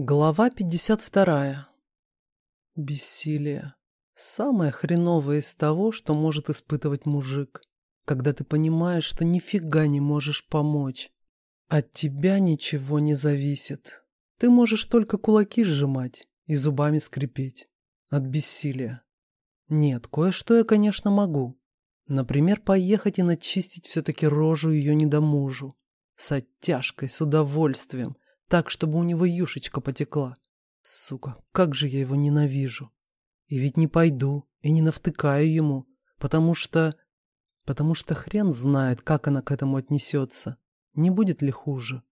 Глава 52. Бессилие. Самое хреновое из того, что может испытывать мужик, когда ты понимаешь, что нифига не можешь помочь. От тебя ничего не зависит. Ты можешь только кулаки сжимать и зубами скрипеть. От бессилия. Нет, кое-что я, конечно, могу. Например, поехать и начистить все-таки рожу ее недомужу. С оттяжкой, с удовольствием – так, чтобы у него юшечка потекла. Сука, как же я его ненавижу. И ведь не пойду, и не навтыкаю ему, потому что... Потому что хрен знает, как она к этому отнесется. Не будет ли хуже?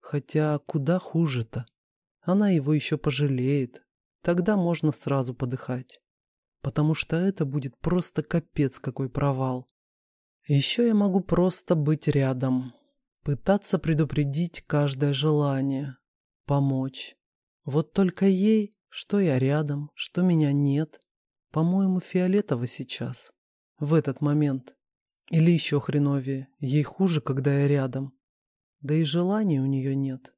Хотя куда хуже-то? Она его еще пожалеет. Тогда можно сразу подыхать. Потому что это будет просто капец какой провал. Еще я могу просто быть рядом, Пытаться предупредить каждое желание, помочь. Вот только ей, что я рядом, что меня нет, по-моему, фиолетово сейчас, в этот момент. Или еще хреновее, ей хуже, когда я рядом. Да и желания у нее нет.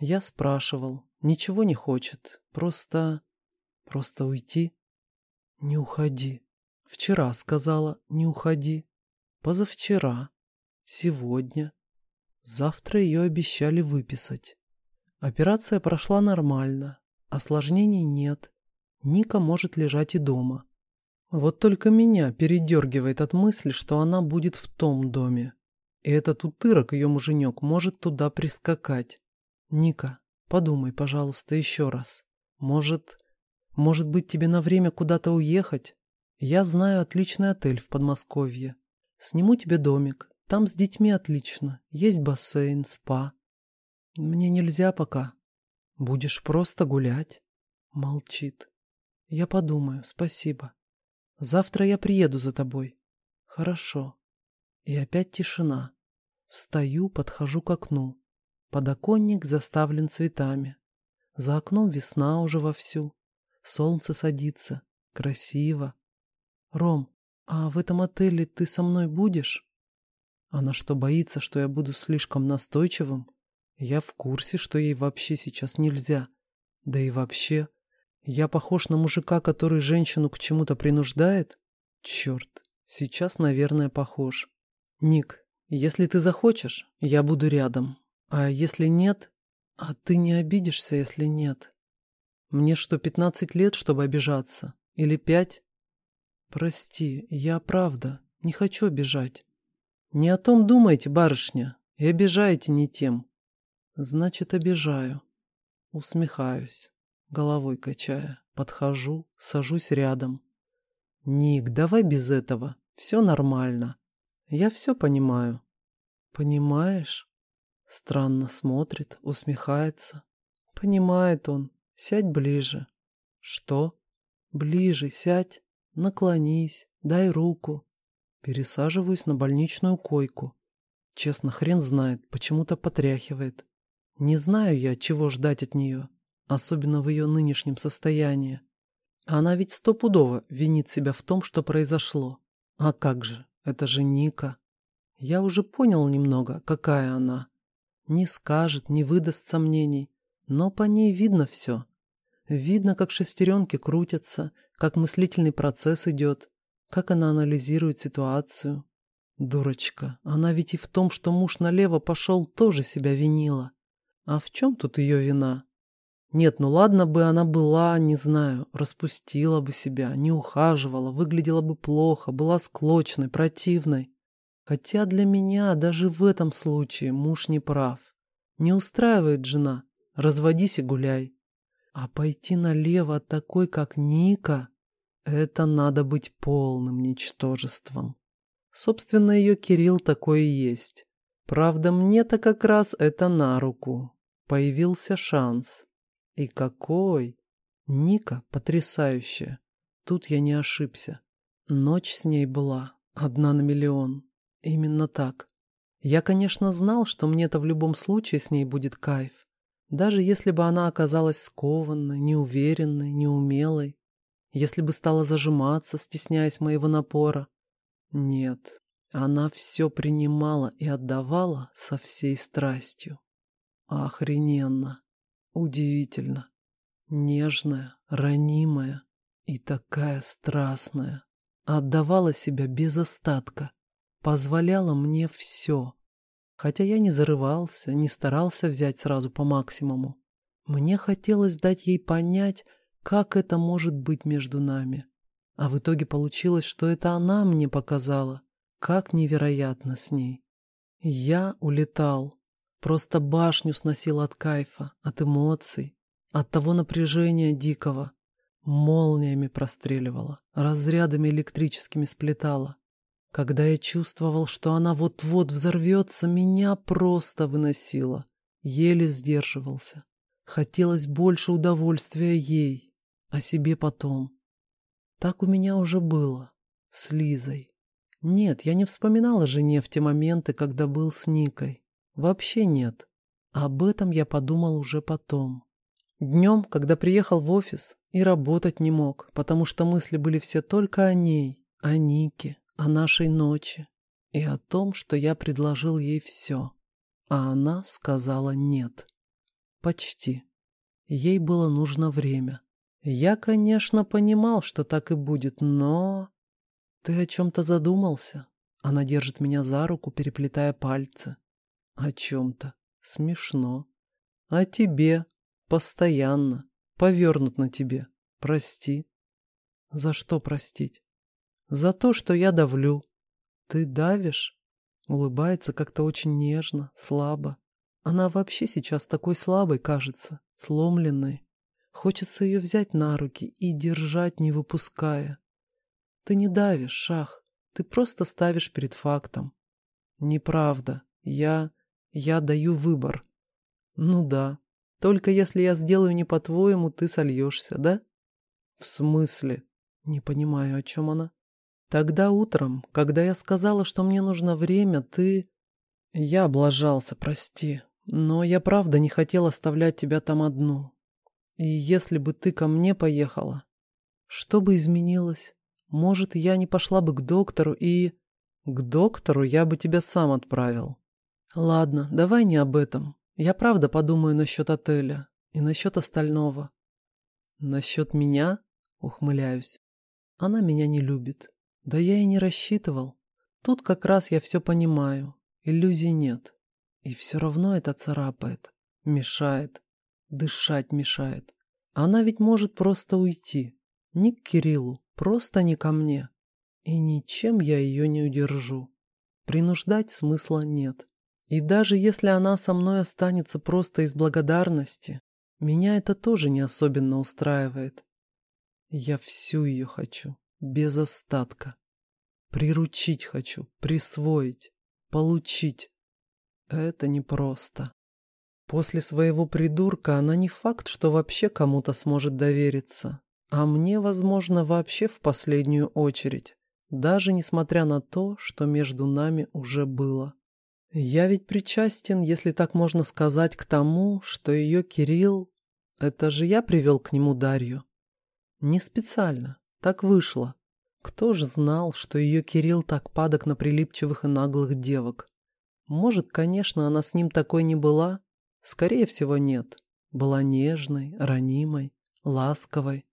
Я спрашивал, ничего не хочет, просто... просто уйти. Не уходи. Вчера сказала, не уходи. Позавчера. Сегодня. Завтра ее обещали выписать. Операция прошла нормально, осложнений нет. Ника может лежать и дома. Вот только меня передергивает от мысли, что она будет в том доме. И этот утырок, ее муженек, может туда прискакать. Ника, подумай, пожалуйста, еще раз. Может, может быть тебе на время куда-то уехать? Я знаю отличный отель в Подмосковье. Сниму тебе домик, там с детьми отлично. Есть бассейн, спа. Мне нельзя пока. Будешь просто гулять. Молчит. Я подумаю, спасибо. Завтра я приеду за тобой. Хорошо. И опять тишина. Встаю, подхожу к окну. Подоконник заставлен цветами. За окном весна уже вовсю. Солнце садится. Красиво. Ром, а в этом отеле ты со мной будешь? Она что, боится, что я буду слишком настойчивым? Я в курсе, что ей вообще сейчас нельзя. Да и вообще, я похож на мужика, который женщину к чему-то принуждает? Черт, сейчас, наверное, похож. Ник, если ты захочешь, я буду рядом. А если нет? А ты не обидишься, если нет? Мне что, пятнадцать лет, чтобы обижаться? Или пять? Прости, я правда не хочу обижать. Не о том думайте, барышня, и обижаете не тем. Значит, обижаю. Усмехаюсь, головой качая. Подхожу, сажусь рядом. Ник, давай без этого. Все нормально. Я все понимаю. Понимаешь? Странно смотрит, усмехается. Понимает он. Сядь ближе. Что? Ближе сядь. Наклонись, дай руку. Пересаживаюсь на больничную койку. Честно, хрен знает, почему-то потряхивает. Не знаю я, чего ждать от нее, особенно в ее нынешнем состоянии. Она ведь стопудово винит себя в том, что произошло. А как же, это же Ника. Я уже понял немного, какая она. Не скажет, не выдаст сомнений, но по ней видно все. Видно, как шестеренки крутятся, как мыслительный процесс идет, как она анализирует ситуацию. Дурочка, она ведь и в том, что муж налево пошел, тоже себя винила. А в чем тут ее вина? Нет, ну ладно бы она была, не знаю, распустила бы себя, не ухаживала, выглядела бы плохо, была склочной, противной. Хотя для меня даже в этом случае муж не прав. Не устраивает жена, разводись и гуляй. А пойти налево от такой, как Ника... Это надо быть полным ничтожеством. Собственно, ее Кирилл такой и есть. Правда, мне-то как раз это на руку. Появился шанс. И какой! Ника потрясающая. Тут я не ошибся. Ночь с ней была одна на миллион. Именно так. Я, конечно, знал, что мне-то в любом случае с ней будет кайф. Даже если бы она оказалась скованной, неуверенной, неумелой если бы стала зажиматься, стесняясь моего напора. Нет, она все принимала и отдавала со всей страстью. Охрененно. Удивительно. Нежная, ранимая и такая страстная. Отдавала себя без остатка. Позволяла мне все. Хотя я не зарывался, не старался взять сразу по максимуму. Мне хотелось дать ей понять, как это может быть между нами. А в итоге получилось, что это она мне показала, как невероятно с ней. Я улетал. Просто башню сносил от кайфа, от эмоций, от того напряжения дикого. Молниями простреливала, разрядами электрическими сплетала. Когда я чувствовал, что она вот-вот взорвется, меня просто выносило. Еле сдерживался. Хотелось больше удовольствия ей, а себе потом. Так у меня уже было. С Лизой. Нет, я не вспоминала жене в те моменты, когда был с Никой. Вообще нет. Об этом я подумал уже потом. Днем, когда приехал в офис, и работать не мог, потому что мысли были все только о ней, о Нике, о нашей ночи и о том, что я предложил ей все. А она сказала нет. Почти. Ей было нужно время. Я, конечно, понимал, что так и будет, но... Ты о чем-то задумался? Она держит меня за руку, переплетая пальцы. О чем-то. Смешно. О тебе. Постоянно. Повернут на тебе. Прости. За что простить? За то, что я давлю. Ты давишь? Улыбается как-то очень нежно, слабо. Она вообще сейчас такой слабой кажется, сломленной. Хочется ее взять на руки и держать, не выпуская. Ты не давишь, Шах, ты просто ставишь перед фактом. Неправда. Я... я даю выбор. Ну да. Только если я сделаю не по-твоему, ты сольешься, да? В смысле? Не понимаю, о чем она. Тогда утром, когда я сказала, что мне нужно время, ты... Я облажался, прости. Но я правда не хотел оставлять тебя там одну. И если бы ты ко мне поехала, что бы изменилось? Может, я не пошла бы к доктору и... К доктору я бы тебя сам отправил. Ладно, давай не об этом. Я правда подумаю насчет отеля и насчет остального. Насчет меня? Ухмыляюсь. Она меня не любит. Да я и не рассчитывал. Тут как раз я все понимаю. Иллюзий нет. И все равно это царапает, мешает, дышать мешает. Она ведь может просто уйти. Не к Кириллу, просто не ко мне. И ничем я ее не удержу. Принуждать смысла нет. И даже если она со мной останется просто из благодарности, меня это тоже не особенно устраивает. Я всю ее хочу, без остатка. Приручить хочу, присвоить, получить. Это непросто. После своего придурка она не факт, что вообще кому-то сможет довериться. А мне, возможно, вообще в последнюю очередь. Даже несмотря на то, что между нами уже было. Я ведь причастен, если так можно сказать, к тому, что ее Кирилл... Это же я привел к нему Дарью. Не специально, так вышло. Кто же знал, что ее Кирилл так падок на прилипчивых и наглых девок? Может, конечно, она с ним такой не была? Скорее всего, нет. Была нежной, ранимой, ласковой.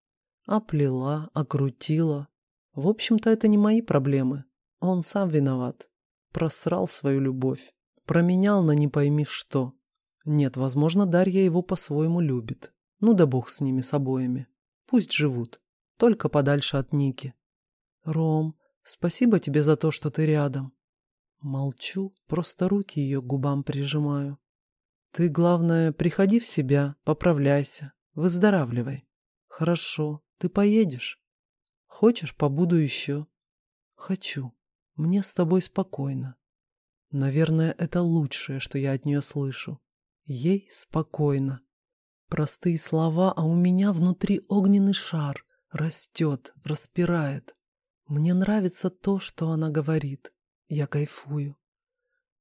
Оплела, окрутила. В общем-то, это не мои проблемы. Он сам виноват. Просрал свою любовь. Променял на не пойми что. Нет, возможно, Дарья его по-своему любит. Ну да бог с ними с обоими. Пусть живут. Только подальше от Ники. Ром, спасибо тебе за то, что ты рядом. Молчу, просто руки ее к губам прижимаю. Ты, главное, приходи в себя, поправляйся, выздоравливай. Хорошо, ты поедешь? Хочешь, побуду еще? Хочу. Мне с тобой спокойно. Наверное, это лучшее, что я от нее слышу. Ей спокойно. Простые слова, а у меня внутри огненный шар. Растет, распирает. Мне нравится то, что она говорит. Я кайфую.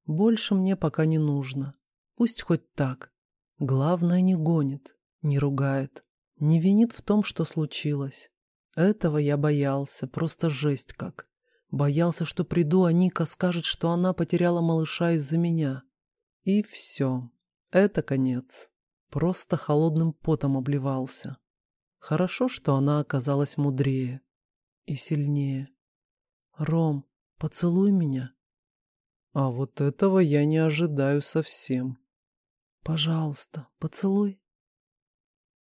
Больше мне пока не нужно. Пусть хоть так. Главное, не гонит, не ругает, не винит в том, что случилось. Этого я боялся, просто жесть как. Боялся, что приду, а Ника скажет, что она потеряла малыша из-за меня. И все. Это конец. просто холодным потом обливался. Хорошо, что она оказалась мудрее и сильнее. «Ром, поцелуй меня». А вот этого я не ожидаю совсем. «Пожалуйста, поцелуй».